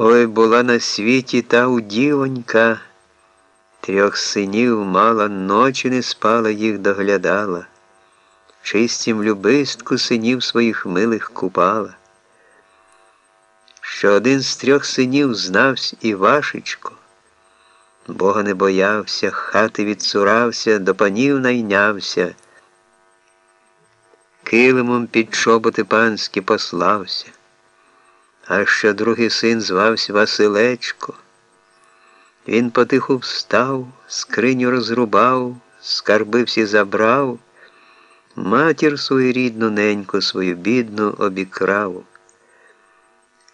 Ой була на світі та удівонька, трьох синів мала, ночі не спала, їх доглядала, чистім любистку синів своїх милих купала. Що один з трьох синів знавсь Івашечко, Бога не боявся, хати відсурався, до панів найнявся, килимом під чоботи панські послався. А що другий син звався Василечко. Він потиху встав, скриню розрубав, скарби всі забрав, матір свою рідну неньку свою бідну обікрав.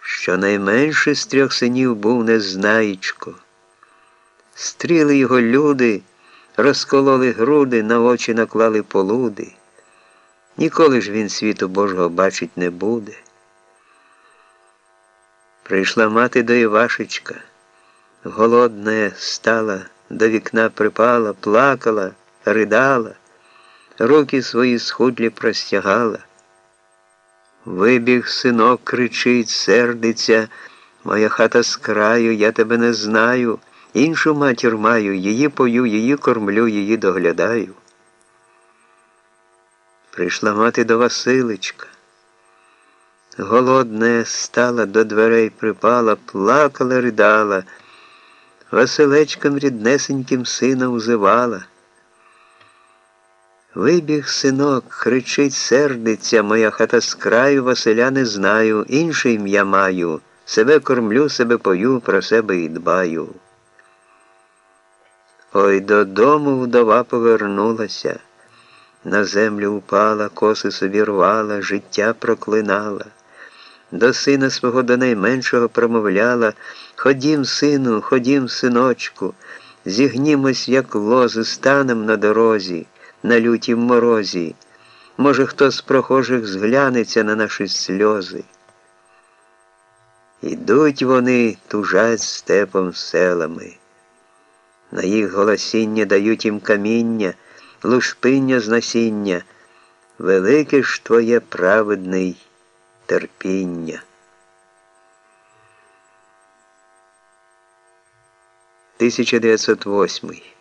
Що найменший з трьох синів був незнаєчко. Стріли його люди, розкололи груди, на очі наклали полуди. Ніколи ж він світу Божого бачить не буде. Прийшла мати до Івашечка, голодна стала, до вікна припала, плакала, ридала, руки свої схудлі простягала. Вибіг синок, кричить, сердиться, моя хата з краю, я тебе не знаю, іншу матір маю, її пою, її кормлю, її доглядаю. Прийшла мати до Василичка. Голодне стала до дверей припала, плакала, ридала, Василечком ріднесеньким сина узивала. Вибіг синок, кричить, сердиться, моя хата з краю Василя не знаю, інше ім'я маю, себе кормлю, себе пою, про себе і дбаю. Ой додому вдова повернулася, на землю упала, коси собі рвала, життя проклинала до сина свого до найменшого промовляла Ходім, сину, ходім, синочку, зігнімось, як лози, станем на дорозі, на лютім морозі. Може, хто з прохожих зглянеться на наші сльози. Ідуть вони, тужать степом селами. На їх голосіння дають їм каміння, лушпиння з насіння. Велике ж твоє праведний терпіння. 1908